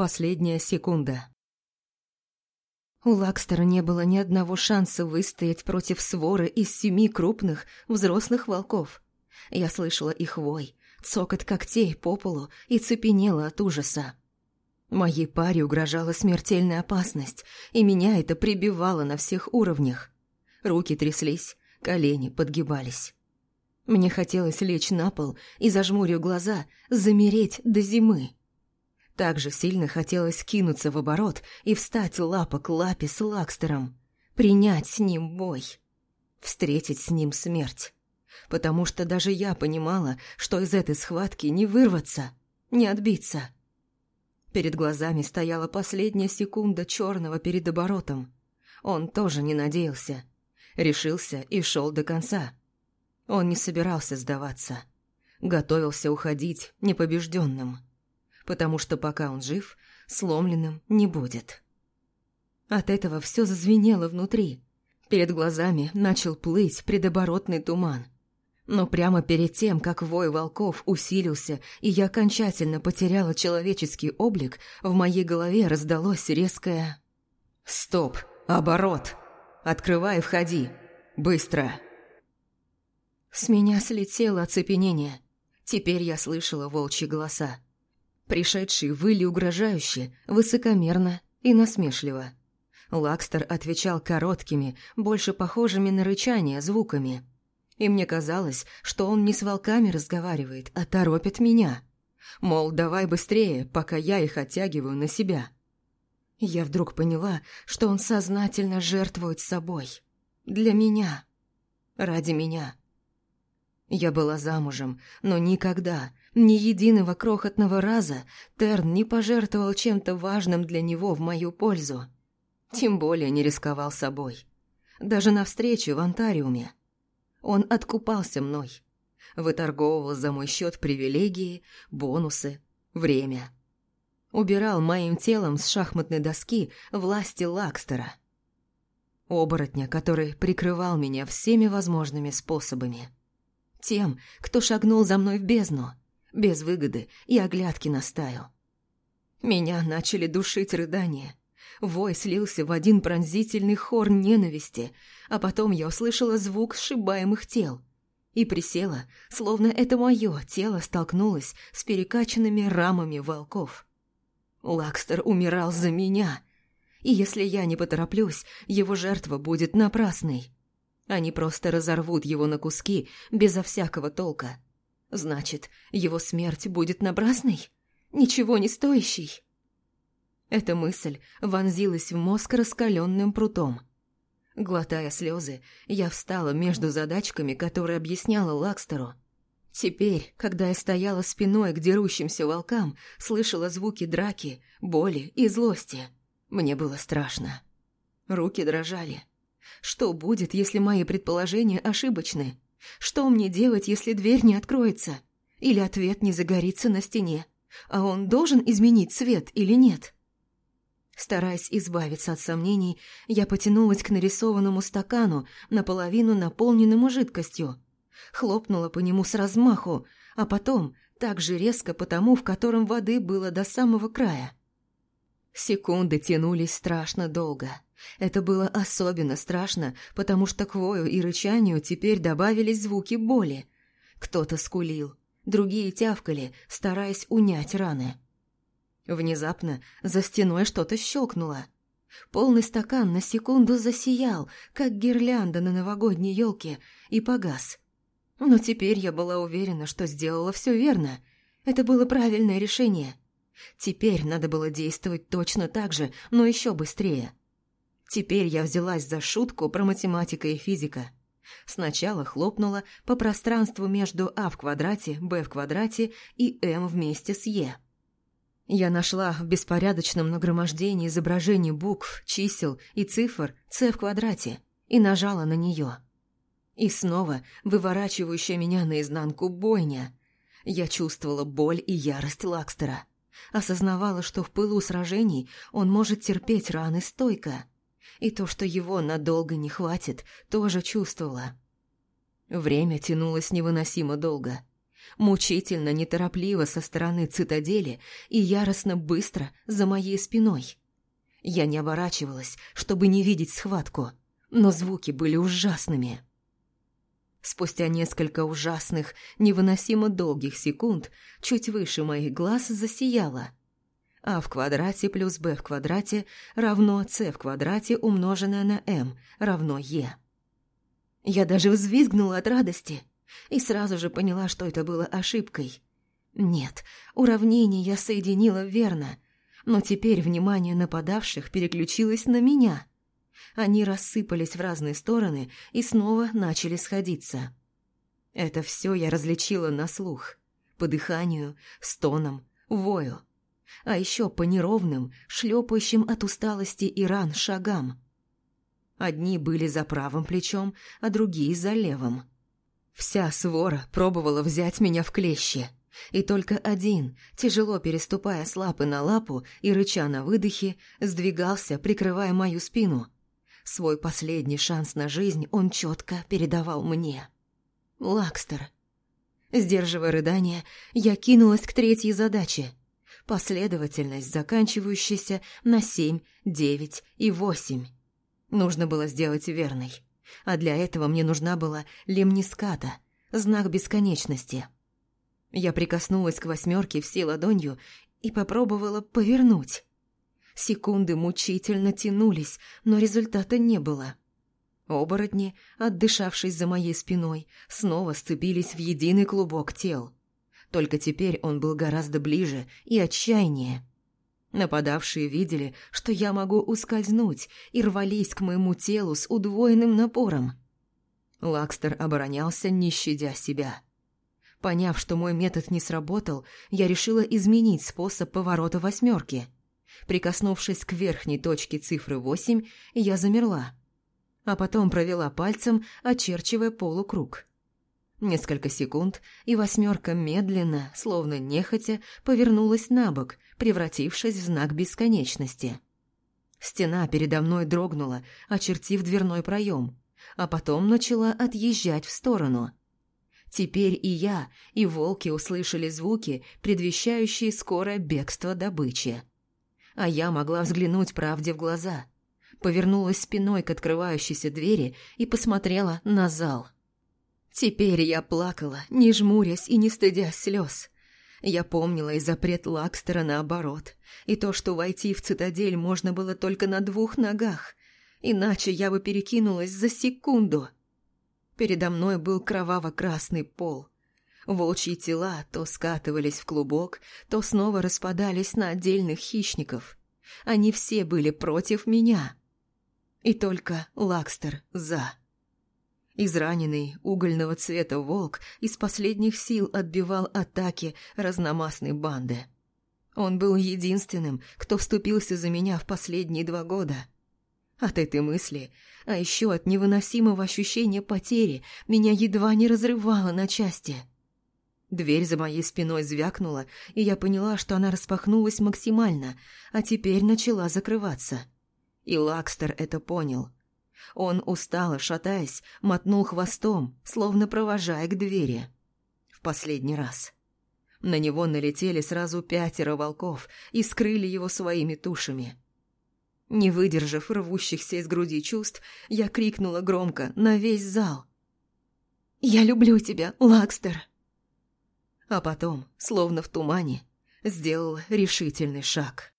Последняя секунда. У Лакстера не было ни одного шанса выстоять против своры из семи крупных взрослых волков. Я слышала их вой, цокот когтей по полу и цепенела от ужаса. Моей паре угрожала смертельная опасность, и меня это прибивало на всех уровнях. Руки тряслись, колени подгибались. Мне хотелось лечь на пол и, зажмурив глаза, замереть до зимы. Так же сильно хотелось кинуться в оборот и встать лапа к лапе с Лакстером, принять с ним бой, встретить с ним смерть. Потому что даже я понимала, что из этой схватки не вырваться, не отбиться. Перед глазами стояла последняя секунда черного перед оборотом. Он тоже не надеялся. Решился и шел до конца. Он не собирался сдаваться. Готовился уходить непобежденным. Потому что пока он жив, сломленным не будет. От этого все зазвенело внутри. Перед глазами начал плыть предоборотный туман. Но прямо перед тем, как вой волков усилился, и я окончательно потеряла человеческий облик, в моей голове раздалось резкое «Стоп! Оборот! Открывай и входи! Быстро!» С меня слетело оцепенение. Теперь я слышала волчьи голоса. Пришедшие выли угрожающе, высокомерно и насмешливо. Лакстер отвечал короткими, больше похожими на рычание звуками – и мне казалось, что он не с волками разговаривает, а торопит меня. Мол, давай быстрее, пока я их оттягиваю на себя. Я вдруг поняла, что он сознательно жертвует собой. Для меня. Ради меня. Я была замужем, но никогда, ни единого крохотного раза Терн не пожертвовал чем-то важным для него в мою пользу. Тем более не рисковал собой. Даже на встрече в Антариуме. Он откупался мной. Выторговывал за мой счет привилегии, бонусы, время. Убирал моим телом с шахматной доски власти Лакстера. Оборотня, который прикрывал меня всеми возможными способами. Тем, кто шагнул за мной в бездну, без выгоды и оглядки на. Меня начали душить рыдания. Вой слился в один пронзительный хор ненависти, а потом я услышала звук сшибаемых тел. И присела, словно это мое тело столкнулось с перекачанными рамами волков. Лакстер умирал за меня, и если я не потороплюсь, его жертва будет напрасной. Они просто разорвут его на куски безо всякого толка. Значит, его смерть будет напрасной? Ничего не стоящей? Эта мысль вонзилась в мозг раскаленным прутом. Глотая слезы, я встала между задачками, которые объясняла Лакстеру. Теперь, когда я стояла спиной к дерущимся волкам, слышала звуки драки, боли и злости. Мне было страшно. Руки дрожали. Что будет, если мои предположения ошибочны? Что мне делать, если дверь не откроется? Или ответ не загорится на стене? А он должен изменить цвет или нет?» Стараясь избавиться от сомнений, я потянулась к нарисованному стакану, наполовину наполненному жидкостью. Хлопнула по нему с размаху, а потом так же резко по тому, в котором воды было до самого края. Секунды тянулись страшно долго. Это было особенно страшно, потому что к вою и рычанию теперь добавились звуки боли. Кто-то скулил, другие тявкали, стараясь унять раны. Внезапно за стеной что-то щелкнуло. Полный стакан на секунду засиял, как гирлянда на новогодней елке, и погас. Но теперь я была уверена, что сделала все верно. Это было правильное решение. Теперь надо было действовать точно так же, но еще быстрее. Теперь я взялась за шутку про математика и физика. Сначала хлопнула по пространству между а в квадрате, б в квадрате и м вместе с е. Я нашла в беспорядочном нагромождении изображений букв, чисел и цифр «С» в квадрате и нажала на нее. И снова выворачивающая меня наизнанку бойня. Я чувствовала боль и ярость Лакстера. Осознавала, что в пылу сражений он может терпеть раны стойко. И то, что его надолго не хватит, тоже чувствовала. Время тянулось невыносимо долго. мучительно неторопливо со стороны цитадели и яростно быстро за моей спиной. Я не оборачивалась, чтобы не видеть схватку, но звуки были ужасными. Спустя несколько ужасных, невыносимо долгих секунд чуть выше моих глаз засияло. А в квадрате плюс b в квадрате равно c в квадрате умноженное на m равно e. Я даже взвизгнула от радости и сразу же поняла, что это было ошибкой. Нет, уравнение я соединила верно, но теперь внимание нападавших переключилось на меня. Они рассыпались в разные стороны и снова начали сходиться. Это все я различила на слух. По дыханию, стонам, вою. А еще по неровным, шлепающим от усталости и ран шагам. Одни были за правым плечом, а другие за левым. Вся свора пробовала взять меня в клещи. И только один, тяжело переступая с лапы на лапу и рыча на выдохе, сдвигался, прикрывая мою спину. Свой последний шанс на жизнь он четко передавал мне. Лакстер. Сдерживая рыдание, я кинулась к третьей задаче. Последовательность, заканчивающаяся на семь, девять и восемь. Нужно было сделать верной. А для этого мне нужна была лемниската, знак бесконечности. Я прикоснулась к восьмерке всей ладонью и попробовала повернуть. Секунды мучительно тянулись, но результата не было. Оборотни, отдышавшись за моей спиной, снова сцепились в единый клубок тел. Только теперь он был гораздо ближе и отчаяннее. Нападавшие видели, что я могу ускользнуть, и рвались к моему телу с удвоенным напором. Лакстер оборонялся, не щадя себя. Поняв, что мой метод не сработал, я решила изменить способ поворота восьмерки. Прикоснувшись к верхней точке цифры восемь, я замерла, а потом провела пальцем, очерчивая полукруг. Несколько секунд, и восьмерка медленно, словно нехотя, повернулась на бок, превратившись в знак бесконечности. Стена передо мной дрогнула, очертив дверной проем, а потом начала отъезжать в сторону. Теперь и я, и волки услышали звуки, предвещающие скорое бегство добычи. А я могла взглянуть правде в глаза. Повернулась спиной к открывающейся двери и посмотрела на зал. Теперь я плакала, не жмурясь и не стыдя слез. Я помнила и запрет Лакстера наоборот, и то, что войти в цитадель можно было только на двух ногах, иначе я бы перекинулась за секунду. Передо мной был кроваво-красный пол. Волчьи тела то скатывались в клубок, то снова распадались на отдельных хищников. Они все были против меня. И только Лакстер за. Израненный угольного цвета волк из последних сил отбивал атаки разномастной банды. Он был единственным, кто вступился за меня в последние два года. От этой мысли, а еще от невыносимого ощущения потери, меня едва не разрывало на части. Дверь за моей спиной звякнула, и я поняла, что она распахнулась максимально, а теперь начала закрываться. И Лакстер это понял – он, устало шатаясь, мотнул хвостом, словно провожая к двери. В последний раз. На него налетели сразу пятеро волков и скрыли его своими тушами. Не выдержав рвущихся из груди чувств, я крикнула громко на весь зал. «Я люблю тебя, Лакстер!» А потом, словно в тумане, сделал решительный шаг.